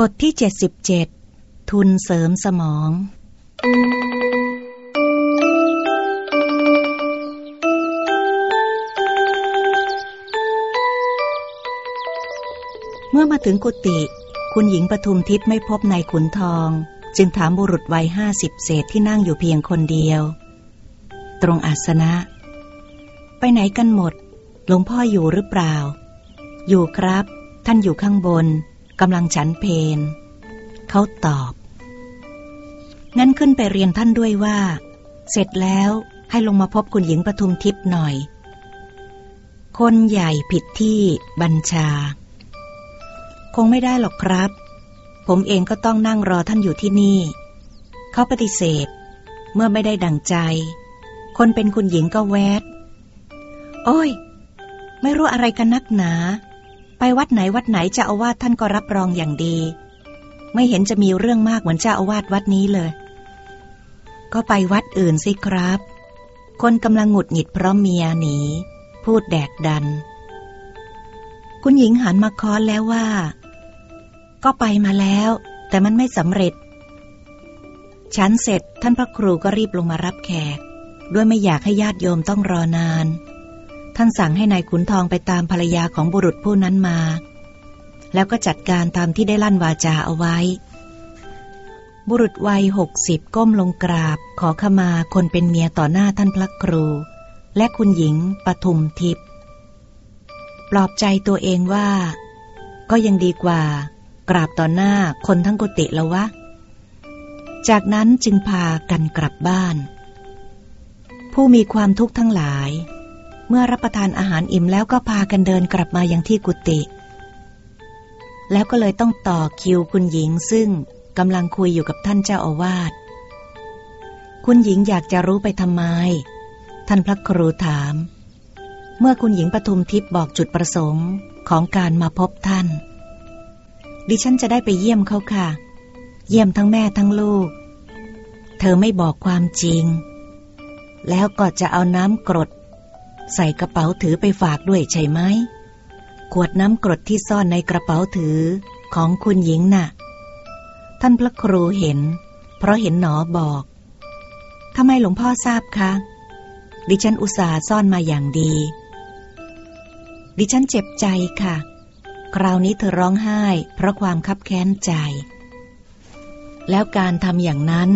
บทที่ 77 ทุนเสริมสมอง เมื่อมาถึงกุฏิคุณหญิงปทุมทิพย์ไม่พบนายขุนทอง จึงถามบุรุษวัยห้าสิบเศษที่นั่งอยู่เพียงคนเดียว ตรงอาสนะ ไปไหนกันหมด หลวงพ่ออยู่หรือเปล่า อยู่ครับ ท่านอยู่ข้างบน กำลังฉันเพนเขาตอบ งั้นขึ้นไปเรียนท่านด้วยว่า เสร็จแล้วให้ลงมาพบคุณหญิงปทุมทิพย์หน่อย คนใหญ่ผิดที่บัญชา คงไม่ได้หรอกครับ ผมเองก็ต้องนั่งรอท่านอยู่ที่นี่ เขาปฏิเสธ เมื่อไม่ได้ดังใจ คนเป็นคุณหญิงก็แวด โอ้ย ไม่รู้อะไรกันนักหนา ไปวัดไหนวัดไหนเจ้าอาวาสท่านก็รับรองอย่างดี ไม่เห็นจะมีเรื่องมากเหมือนเจ้าอาวาสวัดนี้เลย ก็ไปวัดอื่นสิครับ คนกำลังหงุดหงิดเพราะเมียหนี พูดแดกดัน คุณหญิงหันมาค้อนแล้วว่า ก็ไปมาแล้ว แต่มันไม่สำเร็จ ฉันเสร็จท่านพระครูก็รีบลงมารับแขก ด้วยไม่อยากให้ญาติโยมต้องรอนาน ท่านสั่งให้ในายขุนทองไปตามภรรยาของบุรุษผู้นั้นมา แล้วก็จัดการตามที่ได้ลั่นวาจาเอาไว้ บุรุษวัยหกสิบก้มลงกราบ ขอขมาคนเป็นเมียต่อหน้าท่านพระครู และคุณหญิงปทุมทิพย์ปลอบใจตัวเองว่า ก็ยังดีกว่า กราบต่อหน้าคนทั้งกุฏิแล้ววะ จากนั้นจึงพากันกลับบ้าน ผู้มีความทุกข์ทั้งหลาย เมื่อรับประทานอาหารอิ่มแล้วก็พากันเดินกลับมายังที่กุฏิแล้วก็เลยต้องต่อคิวคุณหญิงซึ่งกำลังคุยอยู่กับท่านเจ้าอาวาสคุณหญิงอยากจะรู้ไปทำไม ท่านพระครูถาม เมื่อคุณหญิงปทุมทิพย์บอกจุดประสงค์ของการมาพบท่าน ดิฉันจะได้ไปเยี่ยมเขาค่ะ เยี่ยมทั้งแม่ทั้งลูก เธอไม่บอกความจริง แล้วก็จะเอาน้ำกรด ใส่กระเป๋าถือไปฝากด้วยใช่ไหม ขวดน้ำกรดที่ซ่อนในกระเป๋าถือของคุณหญิงน่ะ ท่านพระครูเห็น เพราะเห็นหนอบอกทำไมหลวงพ่อทราบคะ ดิฉันอุตส่าห์ซ่อนมาอย่างดี ดิฉันเจ็บใจค่ะ คราวนี้เธอร้องไห้ เพราะความคับแค้นใจ แล้วการทำอย่างนั้น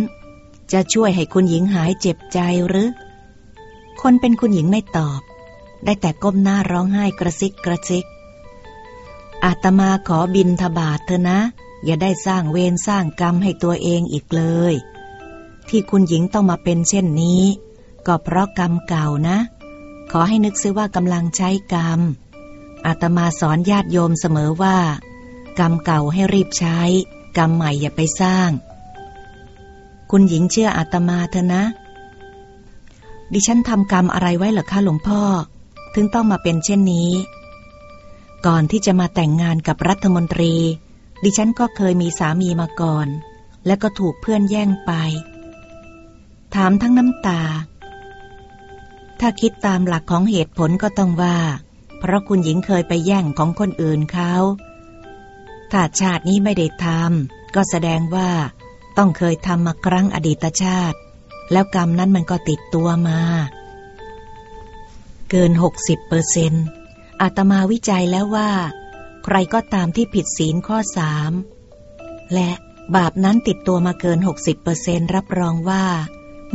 จะช่วยให้คุณหญิงหายเจ็บใจหรือ คนเป็นคุณหญิงไม่ตอบ ได้แต่ก้มหน้าร้องไห้กระซิกกระซิก อาตมาขอบินทบาทเธอะนะ อย่าได้สร้างเวรสร้างกรรมให้ตัวเองอีกเลย ที่คุณหญิงต้องมาเป็นเช่นนี้ ก็เพราะกรรมเก่านะ ขอให้นึกซิว่ากำลังใช้กรรม อาตมาสอนญาติโยมเสมอว่า กรรมเก่าให้รีบใช้ กรรมใหม่อย่าไปสร้าง คุณหญิงเชื่ออาตมาเถอะนะ ดิฉันทำกรรมอะไรไว้เหรอคะหลวงพ่อ ถึงต้องมาเป็นเช่นนี้ ก่อนที่จะมาแต่งงานกับรัฐมนตรี ดิฉันก็เคยมีสามีมาก่อน และก็ถูกเพื่อนแย่งไป ถามทั้งน้ำตา ถ้าคิดตามหลักของเหตุผลก็ต้องว่า เพราะคุณหญิงเคยไปแย่งของคนอื่นเขาถ้าชาตินี้ไม่ได้ทำก็แสดงว่าต้องเคยทำมาครั้งอดีตชาติ แล้วกรรมนั้นมันก็ติดตัวมา เกินหกสิบเปอร์เซนอาตมาวิจัยแล้วว่า ใครก็ตามที่ผิดศีลข้อสามและบาปนั้นติดตัวมาเกินหกสิบเปอร์เซนรับรองว่า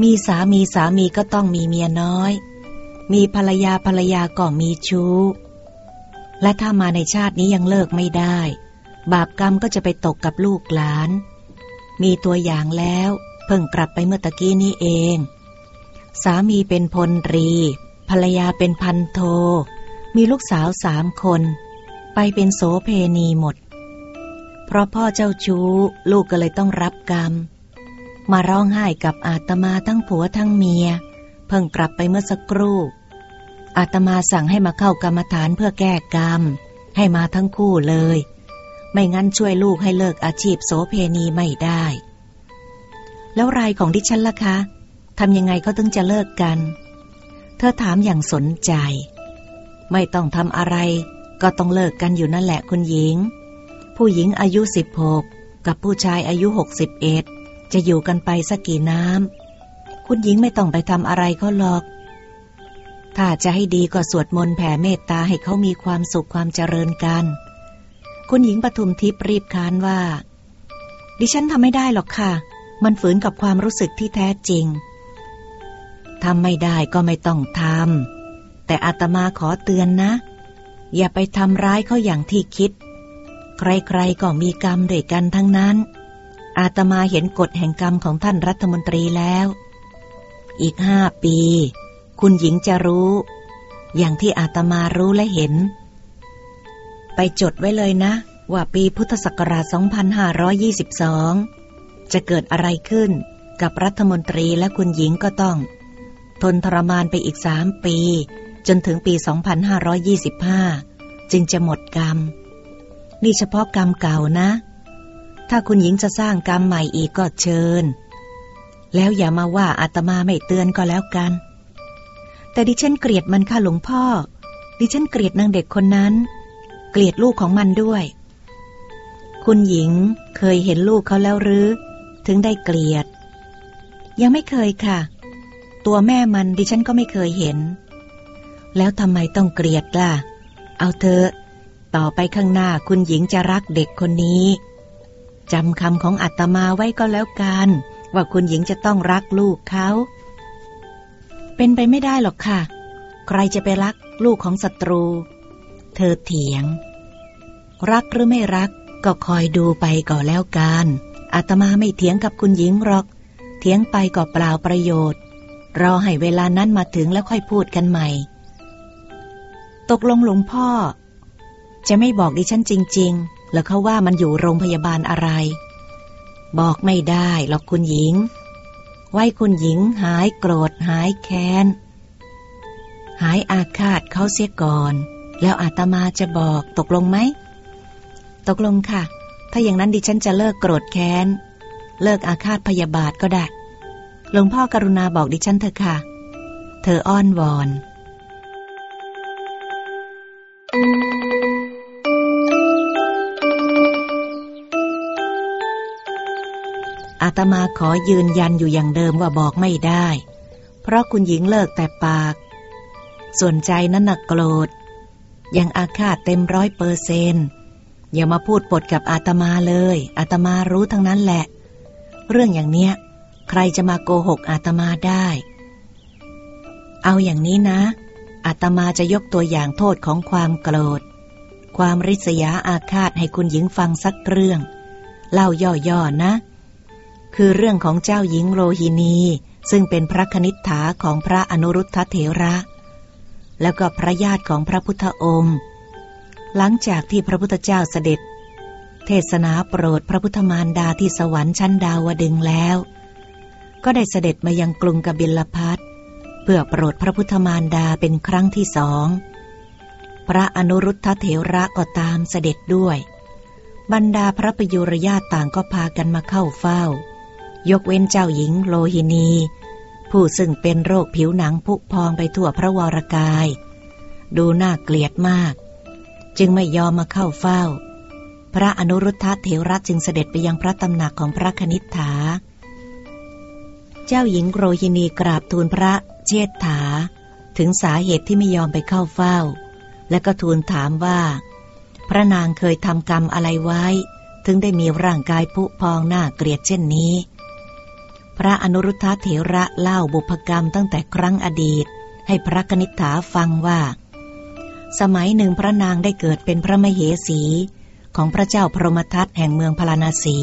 มีสามีสามีก็ต้องมีเมียน้อย มีภรรยาภรรยาก็มีชู้ และถ้ามาในชาตินี้ยังเลิกไม่ได้ บาปกรรมก็จะไปตกกับลูกหลาน มีตัวอย่างแล้ว เพิ่งกลับไปเมื่อตะกี้นี้เอง สามีเป็นพลรี ภรรยาเป็นพันโท มีลูกสาวสามคน ไปเป็นโสเพณีหมด เพราะพ่อเจ้าชู้ลูกก็เลยต้องรับกรรม มาร้องไห้กับอาตมาทั้งผัวทั้งเมีย เพิ่งกลับไปเมื่อสักครู่ อาตมาสั่งให้มาเข้ากรรมฐานเพื่อแก้กรรม ให้มาทั้งคู่เลย ไม่งั้นช่วยลูกให้เลิกอาชีพโสเพณีไม่ได้ แล้วรายของดิฉันล่ะคะทำยังไงเขาถึงจะเลิกกัน เธอถามอย่างสนใจ ไม่ต้องทำอะไร ก็ต้องเลิกกันอยู่นั่นแหละคุณหญิง ผู้หญิงอายุสิบหกกับผู้ชายอายุหกสิบเอ็ดจะอยู่กันไปสักกี่น้ำคุณหญิงไม่ต้องไปทำอะไรเขาหรอก ถ้าจะให้ดีก็สวดมนต์แผ่เมตตาให้เขามีความสุขความเจริญกัน คุณหญิงปทุมทิพย์รีบค้านว่า ดิฉันทำไม่ได้หรอกค่ะ มันฝืนกับความรู้สึกที่แท้จริงทำไม่ได้ก็ไม่ต้องทำแต่อาตมาขอเตือนนะ อย่าไปทำร้ายเขาอย่างที่คิด ใครๆก็มีกรรมด้วยกันทั้งนั้น อาตมาเห็นกฎแห่งกรรมของท่านรัฐมนตรีแล้ว อีกห้าปี คุณหญิงจะรู้ อย่างที่อาตมารู้และเห็น ไปจดไว้เลยนะ ว่าปีพุทธศักราช 2522 จะเกิดอะไรขึ้นกับรัฐมนตรีและคุณหญิงก็ต้อง ทนทรมานไปอีกสามปี จนถึงปี 2525 จึงจะหมดกรรม นี่เฉพาะกรรมเก่านะ ถ้าคุณหญิงจะสร้างกรรมใหม่อีกก็เชิญ แล้วอย่ามาว่าอาตมาไม่เตือนก็แล้วกัน แต่ดิฉันเกลียดมันค่ะหลวงพ่อ ดิฉันเกลียดนางเด็กคนนั้น เกลียดลูกของมันด้วย คุณหญิงเคยเห็นลูกเขาแล้วหรือ ถึงได้เกลียด ยังไม่เคยค่ะ ตัวแม่มันดิฉันก็ไม่เคยเห็น แล้วทำไมต้องเกลียดล่ะ เอาเถอะ ต่อไปข้างหน้าคุณหญิงจะรักเด็กคนนี้จำคำของอาตมาไว้ก็แล้วกัน ว่าคุณหญิงจะต้องรักลูกเขา เป็นไปไม่ได้หรอกค่ะ ใครจะไปรักลูกของศัตรู เธอเถียง รักหรือไม่รักก็คอยดูไปก่อแล้วกัน อาตมาไม่เถียงกับคุณหญิงหรอก เถียงไปก็เปล่าประโยชน์ รอให้เวลานั้นมาถึงแล้วค่อยพูดกันใหม่ ตกลงหลวงพ่อ จะไม่บอกดิฉันจริง ๆ แล้วเขาว่ามันอยู่โรงพยาบาลอะไร บอกไม่ได้หรอกคุณหญิง ไว้คุณหญิงหายโกรธหายแค้น หายอาฆาตเขาเสียก่อน แล้วอาตมาจะบอกตกลงไหม ตกลงค่ะ ถ้าอย่างนั้นดิฉันจะเลิกโกรธแค้น เลิกอาฆาตพยาบาทก็ได้ หลวงพ่อกรุณาบอกดิฉันเถอะค่ะ เธออ้อนวอน อาตมาขอยืนยันอยู่อย่างเดิมว่าบอกไม่ได้ เพราะคุณหญิงเลิกแต่ปาก ส่วนใจนั้นหนักโกรธ ยังอาฆาตเต็มร้อยเปอร์เซน อย่ามาพูดปดกับอาตมาเลยอาตมารู้ทั้งนั้นแหละ เรื่องอย่างเนี้ย ใครจะมาโกหกอาตมาได้ เอาอย่างนี้นะอาตมาจะยกตัวอย่างโทษของความโกรธ ความริษยาอาฆาตให้คุณหญิงฟังสักเรื่อง เล่าย่อๆนะ คือเรื่องของเจ้าหญิงโรฮินี ซึ่งเป็นพระคณิษฐาของพระอนุรุทธเถระ แล้วก็พระญาติของพระพุทธองค์ หลังจากที่พระพุทธเจ้าเสด็จ เทศนาโปรดพระพุทธมารดาที่สวรรค์ชั้นดาวดึงแล้ว ก็ได้เสด็จมายังกรุงกบิลพัทเพื่อโปรดพระพุทธมารดาเป็นครั้งที่สอง พระอนุรุทธเถระก็ตามเสด็จด้วย บรรดาพระประยุรญาตต่างก็พากันมาเข้าเฝ้า ยกเว้นเจ้าหญิงโลหินี ผู้ซึ่งเป็นโรคผิวหนังพุพองไปทั่วพระวรกาย ดูน่าเกลียดมาก จึงไม่ยอมมาเข้าเฝ้า พระอนุรุทธะเถระจึงเสด็จไปยังพระตำหนักของพระคณิษฐา เจ้าหญิงโรฮินีกราบทูลพระเชษฐา ถึงสาเหตุที่ไม่ยอมไปเข้าเฝ้า และก็ทูลถามว่า พระนางเคยทำกรรมอะไรไว้ ถึงได้มีร่างกายผุพองหน้าเกลียดเช่นนี้ พระอนุรุทธะเถระเล่าบุพกรรมตั้งแต่ครั้งอดีต ให้พระกนิษฐาฟังว่า สมัยหนึ่งพระนางได้เกิดเป็นพระมเหสีของพระเจ้าพรหมทัตแห่งเมืองพาราณสี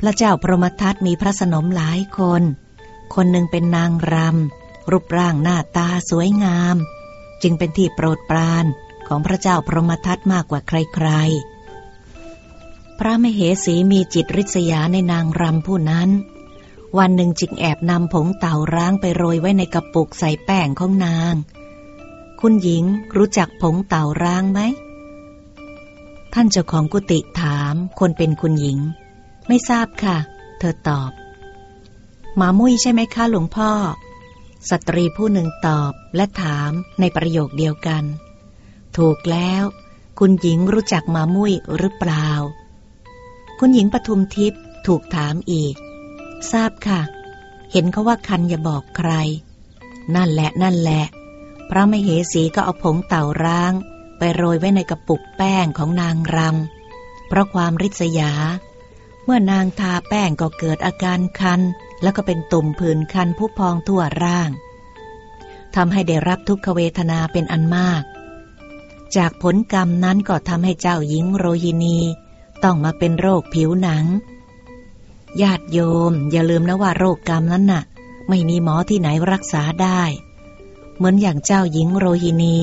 พระเจ้าพรหมทัตมีพระสนมหลายคน คนหนึ่งเป็นนางรำรูปร่างหน้าตาสวยงาม จึงเป็นที่โปรดปรานของพระเจ้าพรหมทัตมากกว่าใครๆ พระมเหสีมีจิตริษยาในนางรำผู้นั้น วันหนึ่งจึงแอบนำผงเต่าร้างไปโรยไว้ในกระปุกใส่แป้งของนาง คุณหญิงรู้จักผงเต่าร้างไหม ท่านเจ้าของกุฏิถามคนเป็นคุณหญิง ไม่ทราบค่ะ เธอตอบหมามุ้ยใช่ไหมคะหลวงพ่อ สตรีผู้หนึ่งตอบและถามในประโยคเดียวกัน ถูกแล้ว คุณหญิงรู้จักหมามุ้ยหรือเปล่า คุณหญิงปทุมทิพย์ถูกถามอีก ทราบค่ะ เห็นเขาว่าคันอย่าบอกใคร นั่นแหละนั่นแหละ พระมเหสีก็เอาผงเต่าร้าง ไปโรยไว้ในกระปุกแป้งของนางรำ เพราะความริษยา เมื่อนางทาแป้งก็เกิดอาการคัน แล้วก็เป็นตุ่มผื่นคันผู้พองทั่วร่างทำให้ได้รับทุกขเวทนาเป็นอันมาก จากผลกรรมนั้นก็ทำให้เจ้าหญิงโรยินีต้องมาเป็นโรคผิวหนัง ญาติโยมอย่าลืมนะว่าโรคกรรมนั้นน่ะ ไม่มีหมอที่ไหนรักษาได้ เหมือนอย่างเจ้าหญิงโรฮินี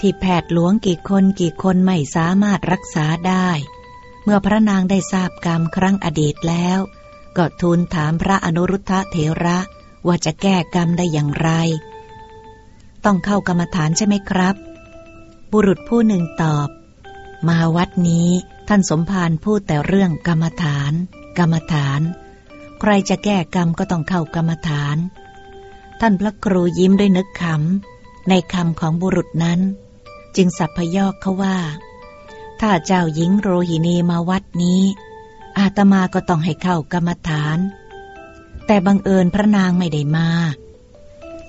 ที่แพทย์หลวงกี่คนกี่คนไม่สามารถรักษาได้ เมื่อพระนางได้ทราบกรรมครั้งอดีตแล้ว ก็ทูลถามพระอนุรุทธะเถระว่าจะแก้กรรมได้อย่างไร ต้องเข้ากรรมฐานใช่ไหมครับ บุรุษผู้หนึ่งตอบ มาวัดนี้ท่านสมภารพูดแต่เรื่องกรรมฐาน กรรมฐาน ใครจะแก้กรรมก็ต้องเข้ากรรมฐาน ท่านพระครูยิ้มด้วยนึกขำในคำของบุรุษนั้น จึงสับพยอกเขาว่า ถ้าเจ้าหญิงโรหินีมาวัดนี้ อาตมาก็ต้องให้เข้ากรรมฐาน แต่บังเอิญพระนางไม่ได้มา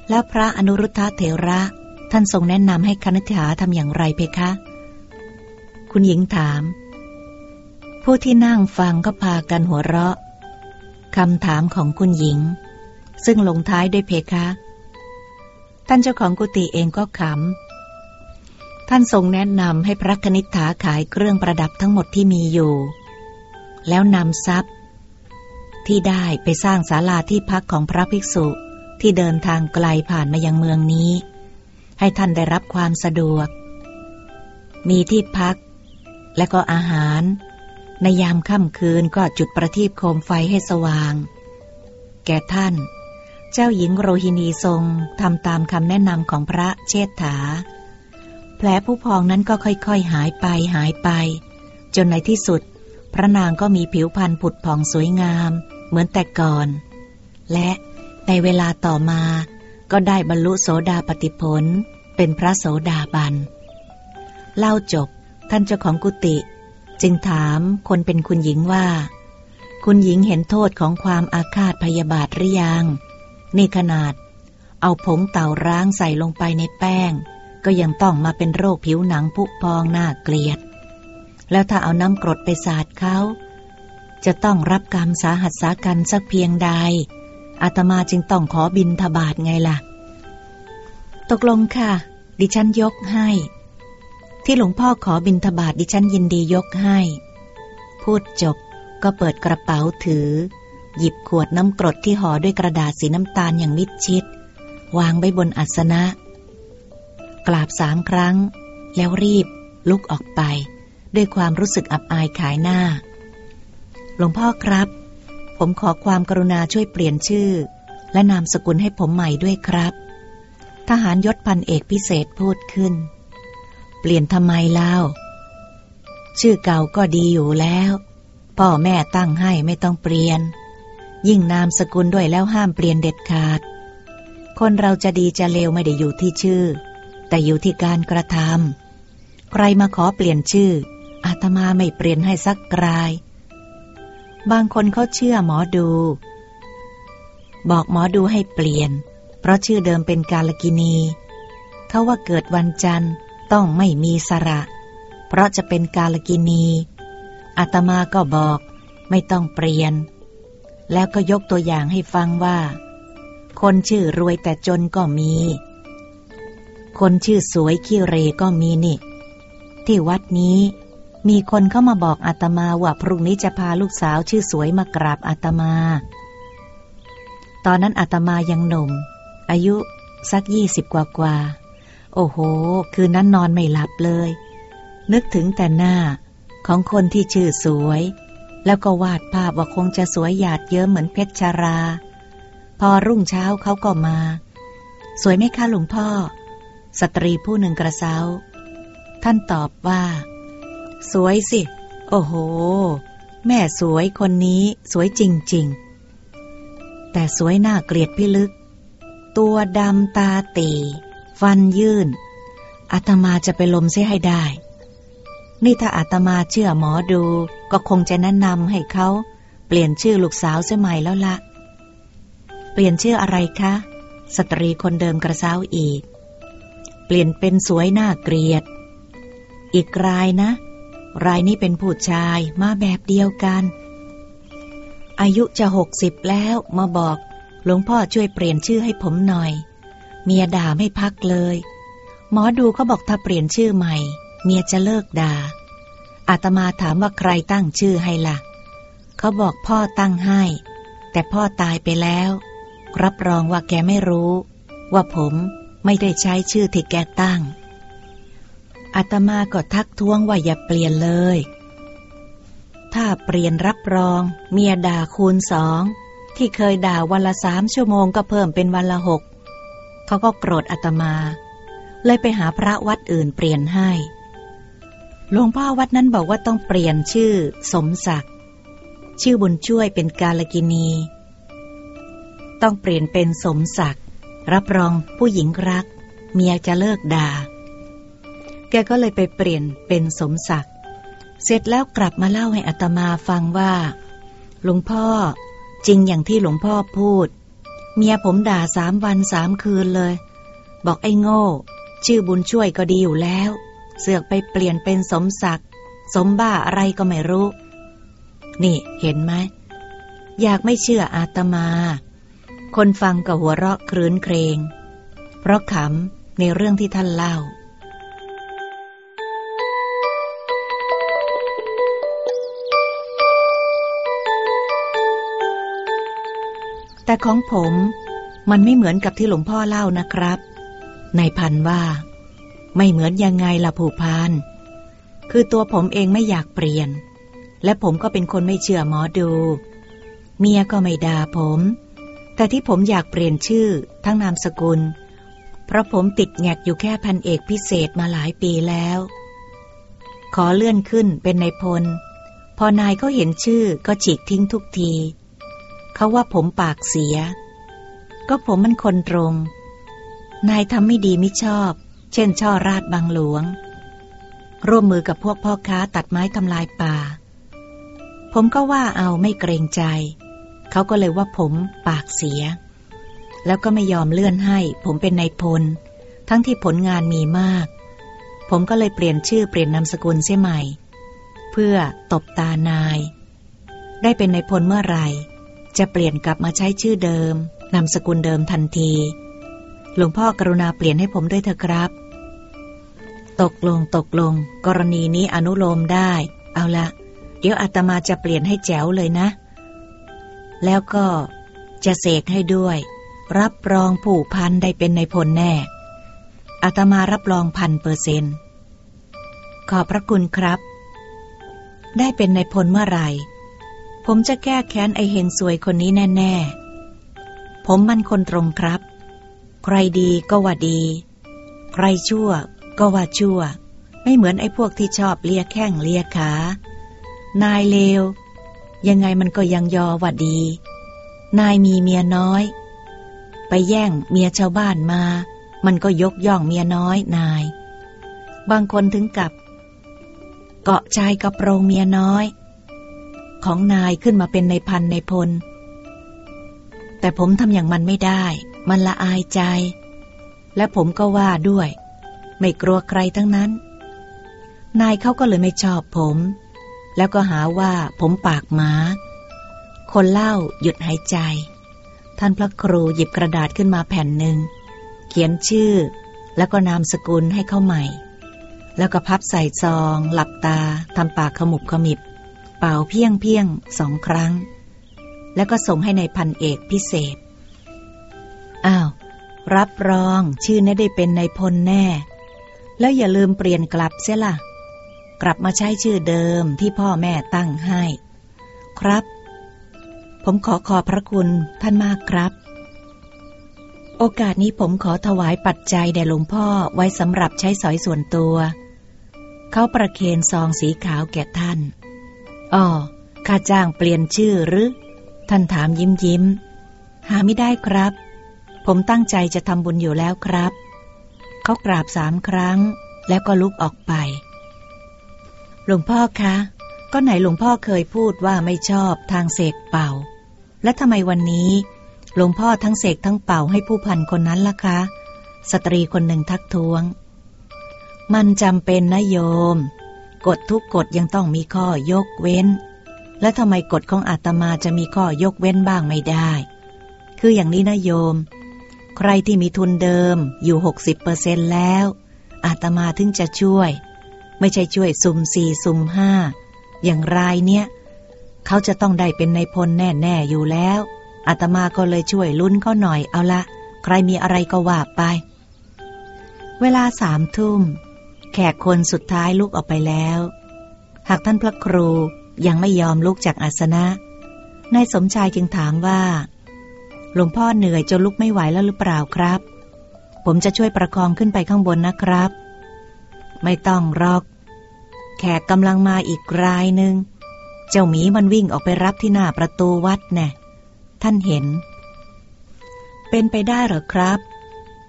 แล้วพระอนุรุทธะเถระท่านทรงแนะนำให้คณิษฐาทำอย่างไรเพคะ คุณหญิงถาม ผู้ที่นั่งฟังก็พากันหัวเราะคำถามของคุณหญิง ซึ่งลงท้ายด้วยเพคะ ท่านเจ้าของกุฏิเองก็ขำ ท่านทรงแนะนำให้พระคณิษฐาขายเครื่องประดับทั้งหมดที่มีอยู่ แล้วนำทรัพย์ ที่ได้ไปสร้างศาลาที่พักของพระภิกษุที่เดินทางไกลผ่านมายังเมืองนี้ ให้ท่านได้รับความสะดวก มีที่พัก และก็อาหาร ในยามค่ำคืนก็จุดประทีปโคมไฟให้สว่าง แก่ท่าน เจ้าหญิงโรฮินีทรงทำตามคำแนะนำของพระเชษฐา แผลผู้พองนั้นก็ค่อยๆหายไปหายไป จนในที่สุด พระนางก็มีผิวพรรณผุดผ่องสวยงาม เหมือนแต่ก่อน และในเวลาต่อมาก็ได้บรรลุโสดาปติผล เป็นพระโสดาบัน เล่าจบท่านเจ้าของกุฏิจึงถามคนเป็นคุณหญิงว่า คุณหญิงเห็นโทษของความอาฆาตพยาบาทหรือยัง นี่ขนาด เอาผงเต่าร้างใส่ลงไปในแป้ง ก็ยังต้องมาเป็นโรคผิวหนังผุพองน่าเกลียด แล้วถ้าเอาน้ำกรดไปสาดเขาจะต้องรับกรรมสาหัสสากันสักเพียงใด อาตมาจึงต้องขอบินทบาทไงล่ะ ตกลงค่ะ ดิฉันยกให้ ที่หลวงพ่อขอบินทบาทดิฉันยินดียกให้ พูดจบก็เปิดกระเป๋าถือ หยิบขวดน้ำกรดที่ห่อด้วยกระดาษสีน้ำตาลอย่างมิดชิด วางไว้บนอัสนะ กราบสามครั้ง แล้วรีบ ลุกออกไป ด้วยความรู้สึกอับอายขายหน้า หลวงพ่อครับ ผมขอความกรุณาช่วยเปลี่ยนชื่อ และนามสกุลให้ผมใหม่ด้วยครับ ทหารยศพันเอกพิเศษพูดขึ้น เปลี่ยนทำไมเล่าชื่อเก่าก็ดีอยู่แล้ว พ่อแม่ตั้งให้ไม่ต้องเปลี่ยน ยิ่งนามสกุลด้วยแล้วห้ามเปลี่ยนเด็ดขาด คนเราจะดีจะเลวไม่ได้อยู่ที่ชื่อ แต่อยู่ที่การกระทำใครมาขอเปลี่ยนชื่อ อาตมาไม่เปลี่ยนให้สักกราย บางคนเขาเชื่อหมอดู บอกหมอดูให้เปลี่ยน เพราะชื่อเดิมเป็นกาลกินีเขาว่าเกิดวันจันทร์ต้องไม่มีสระ เพราะจะเป็นกาลกินีอาตมาก็บอกไม่ต้องเปลี่ยน แล้วก็ยกตัวอย่างให้ฟังว่า คนชื่อรวยแต่จนก็มี คนชื่อสวยขี้เรก็มีนี่ ที่วัดนี้ มีคนเข้ามาบอกอาตมาว่าพรุ่งนี้จะพาลูกสาวชื่อสวยมากราบอาตมา ตอนนั้นอาตมายังหนุ่ม อายุสักยี่สิบกว่ากว่า โอ้โห คืนนั้นนอนไม่หลับเลย นึกถึงแต่หน้าของคนที่ชื่อสวย แล้วก็วาดภาพว่าคงจะสวยหยาดเยิ้มเหมือนเพชรชารา พอรุ่งเช้าเขาก็มา สวยไหมคะหลวงพ่อ สตรีผู้หนึ่งกระเซา ท่านตอบว่า สวยสิ โอ้โห แม่สวยคนนี้สวยจริง ๆ แต่สวยหน้าเกลียดพิลึก ตัวดำตาตี ฟันยื่นอาตมาจะไปลมเสียให้ได้ นี่ถ้าอาตมาเชื่อหมอดู ก็คงจะแนะนำให้เขาเปลี่ยนชื่อลูกสาวเสียใหม่แล้วละ เปลี่ยนชื่ออะไรคะ สตรีคนเดิมกระซ้าอีก เปลี่ยนเป็นสวยหน้าเกลียด อีกรายนะ รายนี้เป็นผู้ชายมาแบบเดียวกัน อายุจะหกสิบแล้วมาบอกหลวงพ่อช่วยเปลี่ยนชื่อให้ผมหน่อย เมียด่าไม่พักเลย หมอดูเขาบอกถ้าเปลี่ยนชื่อใหม่ เมียจะเลิกด่าอาตมาถามว่าใครตั้งชื่อให้ละ่ะ เขาบอกพ่อตั้งให้ แต่พ่อตายไปแล้ว รับรองว่าแกไม่รู้ ว่าผมไม่ได้ใช้ชื่อที่แกตั้งอาตมาก็ทักท้วงว่าอย่าเปลี่ยนเลย ถ้าเปลี่ยนรับรอง เมียด่าคูณสองที่เคยด่าวันละสามชั่วโมงก็เพิ่มเป็นวันละหกเขาก็โกรธอาตมา เลยไปหาพระวัดอื่นเปลี่ยนให้ หลวงพ่อวัดนั้นบอกว่าต้องเปลี่ยนชื่อสมศักดิ์ชื่อบุญช่วยเป็นกาลกินี ต้องเปลี่ยนเป็นสมศักดิ์รับรองผู้หญิงรัก เมียจะเลิกด่าแกก็เลยไปเปลี่ยนเป็นสมศักดิ์เสร็จแล้วกลับมาเล่าให้อัตมาฟังว่า หลวงพ่อจริงอย่างที่หลวงพ่อพูด เมียผมด่าสามวันสามคืนเลย บอกไอ้โง่ ชื่อบุญช่วยก็ดีอยู่แล้ว เสือกไปเปลี่ยนเป็นสมศักดิ์ สมบ้าอะไรก็ไม่รู้ นี่เห็นไหม อยากไม่เชื่ออาตมา คนฟังก็หัวเราะครื้นเครง เพราะขำในเรื่องที่ท่านเล่าแต่ของผมมันไม่เหมือนกับที่หลวงพ่อเล่านะครับ ในพันว่า ไม่เหมือนยังไงล่ะผูพันคือตัวผมเองไม่อยากเปลี่ยน และผมก็เป็นคนไม่เชื่อหมอดู เมียก็ไม่ด่าผม แต่ที่ผมอยากเปลี่ยนชื่อทั้งนามสกุล เพราะผมติดแงกอยู่แค่พันเอกพิเศษมาหลายปีแล้ว ขอเลื่อนขึ้นเป็นนายพล พอนายเขาเห็นชื่อก็ฉีกทิ้งทุกที เขาว่าผมปากเสีย ก็ผมมันคนตรง นายทำไม่ดีไม่ชอบ เช่นช่อราดบางหลวง ร่วมมือกับพวกพ่อค้าตัดไม้ทำลายป่า ผมก็ว่าเอาไม่เกรงใจ เขาก็เลยว่าผมปากเสีย แล้วก็ไม่ยอมเลื่อนให้ ผมเป็นนายพล ทั้งที่ผลงานมีมาก ผมก็เลยเปลี่ยนชื่อเปลี่ยนนามสกุลเสียใหม่ เพื่อตบตานาย ได้เป็นนายพลเมื่อไหร่ จะเปลี่ยนกลับมาใช้ชื่อเดิมนามสกุลเดิมทันที หลวงพ่อกรุณาเปลี่ยนให้ผมด้วยเถอะครับ ตกลงตกลง กรณีนี้อนุโลมได้ เอาละ เดี๋ยวอาตมาจะเปลี่ยนให้แจ๋วเลยนะ แล้วก็จะเสกให้ด้วย รับรองผู้พันได้เป็นในพลแน่อาตมารับรองพันเปอร์เซนขอบพระคุณครับ ได้เป็นในพลเมื่อไหร่ ผมจะแก้แค้นไอเฮงซวยคนนี้แน่ ๆ ผมมันคนตรงครับ ใครดีก็ว่าดี ใครชั่ว ก็ว่าชั่ว ไม่เหมือนไอ้พวกที่ชอบเลียแข้งเลียขานายเลว ยังไงมันก็ยังยอว่าดี นายมีเมียน้อย ไปแย่งเมียชาวบ้านมา มันก็ยกย่องเมียน้อยนาย บางคนถึงกับ เกาะชายกระโปรงเมียน้อย ของนายขึ้นมาเป็นในพันในพล แต่ผมทำอย่างมันไม่ได้ มันละอายใจ และผมก็ว่าด้วย ไม่กลัวใครทั้งนั้น นายเขาก็เลยไม่ชอบผม แล้วก็หาว่าผมปากหมา คนเล่าหยุดหายใจ ท่านพระครูหยิบกระดาษขึ้นมาแผ่นหนึ่ง เขียนชื่อ แล้วก็นามสกุลให้เข้าใหม่ แล้วก็พับใส่ซอง หลับตาทำปากขมุบขมิบ เป่าเพียงเพียงสองครั้ง แล้วก็ส่งให้ในพันเอกพิเศษ อ้าวรับรองชื่อนี้ได้เป็นในพลแน่ แล้วอย่าลืมเปลี่ยนกลับเสียล่ะ กลับมาใช้ชื่อเดิมที่พ่อแม่ตั้งให้ ครับ ผมขอขอบพระคุณท่านมากครับ โอกาสนี้ผมขอถวายปัจจัยแด่หลวงพ่อไว้สำหรับใช้สอยส่วนตัว เขาประเคนซองสีขาวแก่ท่านอ๋อข้าจ้างเปลี่ยนชื่อหรือ ท่านถามยิ้มยิ้ม หาไม่ได้ครับ ผมตั้งใจจะทำบุญอยู่แล้วครับ เขากราบสามครั้ง แล้วก็ลุกออกไป หลวงพ่อคะ ก็ไหนหลวงพ่อเคยพูดว่าไม่ชอบทางเสกเป่า และทำไมวันนี้หลวงพ่อทั้งเสกทั้งเป่าให้ผู้พันคนนั้นล่ะคะ สตรีคนหนึ่งทักท้วง มันจำเป็นนะโยม กฎทุกกฎยังต้องมีข้อยกเว้น และทำไมกฎของอาตมาจะมีข้อยกเว้นบ้างไม่ได้ คืออย่างนี้นะโยม ใครที่มีทุนเดิมอยู่หกสิบเปอร์เซ็นแล้ว อาตมาถึงจะช่วย ไม่ใช่ช่วยซุมสี่ซุมห้าอย่างรายเนี้ยเขาจะต้องได้เป็นในพลแน่ ๆ อยู่แล้วอาตมาก็เลยช่วยลุ้นเขาหน่อยเอาละ ใครมีอะไรก็ว่าไป เวลาสามทุ่ม แขกคนสุดท้ายลุกออกไปแล้ว หากท่านพระครูยังไม่ยอมลุกจากอาสนะนายสมชายจึงถามว่า หลวงพ่อเหนื่อยจนลุกไม่ไหวแล้วหรือเปล่าครับ ผมจะช่วยประคองขึ้นไปข้างบนนะครับ ไม่ต้องรอก แขกกำลังมาอีกรายหนึ่ง เจ้าหมีมันวิ่งออกไปรับที่หน้าประตูวัดแน่ท่านเห็น เป็นไปได้หรอครับ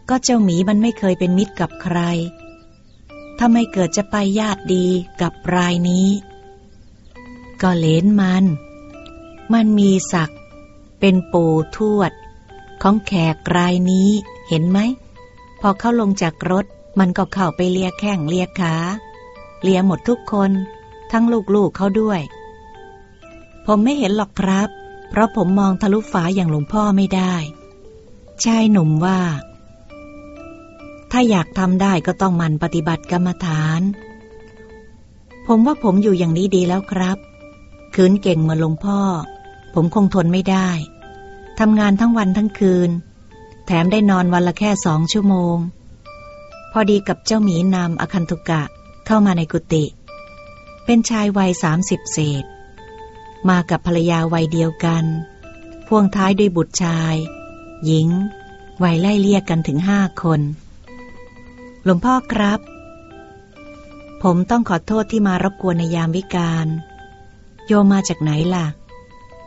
ก็เจ้าหมีมันไม่เคยเป็นมิตรกับใครถ้าไม่เกิดจะไปญาติดีกับรายนี้ ก็เลนมัน มันมีศัก เป็นปู่ทวด ของแขกรายนี้เห็นไหม พอเข้าลงจากรถมันก็เข้าไปเลียแข้งเลียขาเลียหมดทุกคน ทั้งลูกๆเขาด้วย ผมไม่เห็นหรอกครับ เพราะผมมองทะลุฝาอย่างหลวงพ่อไม่ได้ชายหนุ่มว่า ถ้าอยากทำได้ก็ต้องมันปฏิบัติกรรมฐาน ผมว่าผมอยู่อย่างนี้ดีแล้วครับ คืนเก่งมาหลวงพ่อ ผมคงทนไม่ได้ ทำงานทั้งวันทั้งคืน แถมได้นอนวันละแค่สองชั่วโมง พอดีกับเจ้าหมีนำอคันตุกะเข้ามาในกุฏิ เป็นชายวัยสามสิบเศษ มากับภรรยาวัยเดียวกัน พ่วงท้ายด้วยบุตรชาย หญิง วัยไล่เลี่ยกกันถึงห้าคน หลวงพ่อครับ ผมต้องขอโทษที่มารบกวนในยามวิกาล โยมมาจากไหนล่ะ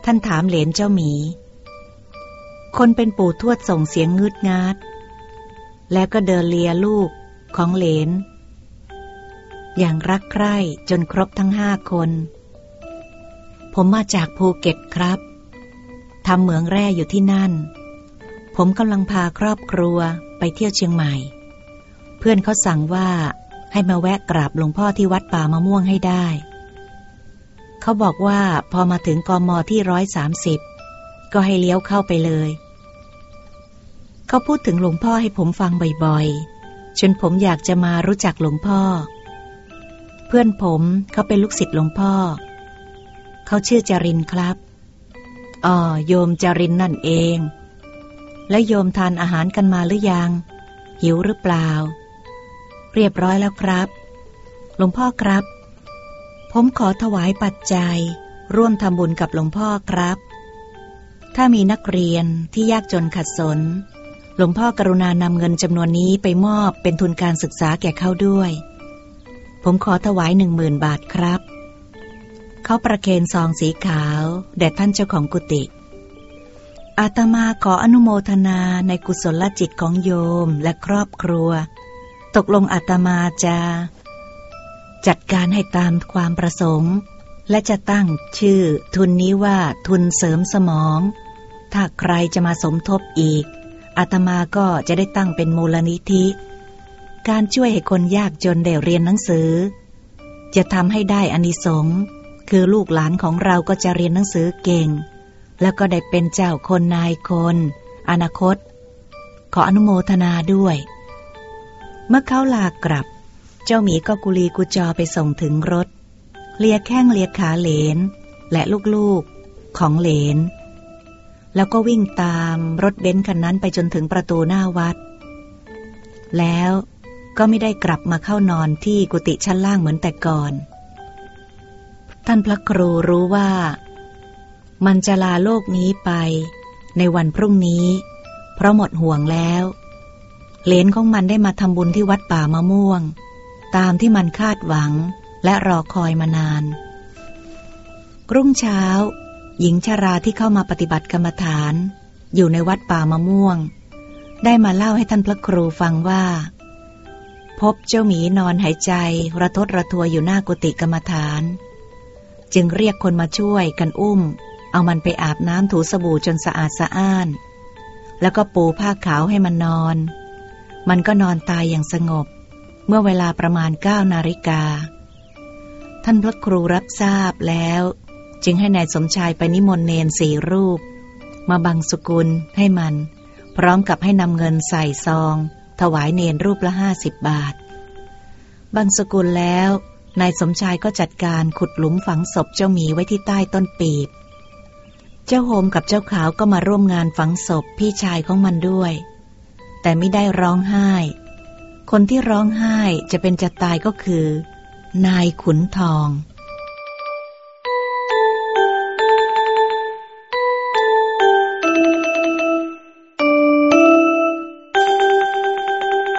ท่านถามเหลนเจ้าหมี คนเป็นปู่ทวดส่งเสียงงืดงาด แล้วก็เดินเลียลูกของเหลน อย่างรักใคร่จนครบทั้งห้าคน ผมมาจากภูเก็ตครับทำเหมืองแร่อยู่ที่นั่น ผมกำลังพาครอบครัวไปเที่ยวเชียงใหม่ เพื่อนเขาสั่งว่าให้มาแวะกราบหลวงพ่อที่วัดป่ามะม่วงให้ได้ เขาบอกว่าพอมาถึงกมที่ร้อยสามสิบก็ให้เลี้ยวเข้าไปเลย เขาพูดถึงหลวงพ่อให้ผมฟังบ่อยๆจนผมอยากจะมารู้จักหลวงพ่อ เพื่อนผมเขาเป็นลูกศิษย์หลวงพ่อ เขาชื่อจรินครับอ๋อโยมจรินนั่นเอง และโยมทานอาหารกันมาหรือยัง หิวหรือเปล่า เรียบร้อยแล้วครับ หลวงพ่อครับ ผมขอถวายปัจจัย ร่วมทำบุญกับหลวงพ่อครับ ถ้ามีนักเรียนที่ยากจนขัดสน หลวงพ่อกรุณานำเงินจำนวนนี้ไปมอบเป็นทุนการศึกษาแก่เขาด้วย ผมขอถวายหนึ่งหมื่นบาทครับ เขาประเคนซองสีขาวแด่ท่านเจ้าของกุฏิอาตมาขออนุโมทนาในกุศลจิตของโยมและครอบครัว ตกลงอาตมาจะ จัดการให้ตามความประสงค์ และจะตั้งชื่อทุนนี้ว่าทุนเสริมสมอง ถ้าใครจะมาสมทบอีกอาตมาก็จะได้ตั้งเป็นมูลนิธิ การช่วยให้คนยากจนได้เรียนหนังสือ จะทำให้ได้อานิสงส์คือลูกหลานของเราก็จะเรียนหนังสือเก่ง แล้วก็ได้เป็นเจ้าคนนายคน อนาคต ขออนุโมทนาด้วย เมื่อเขาลากลับ เจ้าหมีก็กุลีกุจอไปส่งถึงรถ เลียแข้งเลียขาเหลน และลูกๆของเหลน แล้วก็วิ่งตามรถเบนซ์คันนั้นไปจนถึงประตูหน้าวัด แล้วก็ไม่ได้กลับมาเข้านอนที่กุฏิชั้นล่างเหมือนแต่ก่อน ท่านพระครูรู้ว่า มันจะลาโลกนี้ไป ในวันพรุ่งนี้ เพราะหมดห่วงแล้วเหลนของมันได้มาทำบุญที่วัดป่ามะม่วง ตามที่มันคาดหวังและรอคอยมานาน รุ่งเช้า หญิงชาราที่เข้ามาปฏิบัติกรรมฐาน อยู่ในวัดป่ามะม่วง ได้มาเล่าให้ท่านพระครูฟังว่า พบเจ้าหมีนอนหายใจระทดระทัวอยู่หน้ากุฏิกรรมฐาน จึงเรียกคนมาช่วยกันอุ้ม เอามันไปอาบน้ำถูสบู่จนสะอาดสะอ้าน แล้วก็ปูผ้าขาวให้มันนอน มันก็นอนตายอย่างสงบ เมื่อเวลาประมาณเก้านาฬิกา ท่านพระครูรับทราบแล้ว จึงให้นายสมชายไปนิมนต์เนนสี่รูป มาบังสกุลให้มัน พร้อมกับให้นำเงินใส่ซอง ถวายเนนรูปละห้าสิบบาท บังสกุลแล้วนายสมชายก็จัดการขุดหลุมฝังศพเจ้าหมีไว้ที่ใต้ต้นปีบ เจ้าโฮมกับเจ้าขาวก็มาร่วมงานฝังศพพี่ชายของมันด้วย แต่ไม่ได้ร้องไห้ คนที่ร้องไห้จะเป็นจะตายก็คือ นายขุนทอง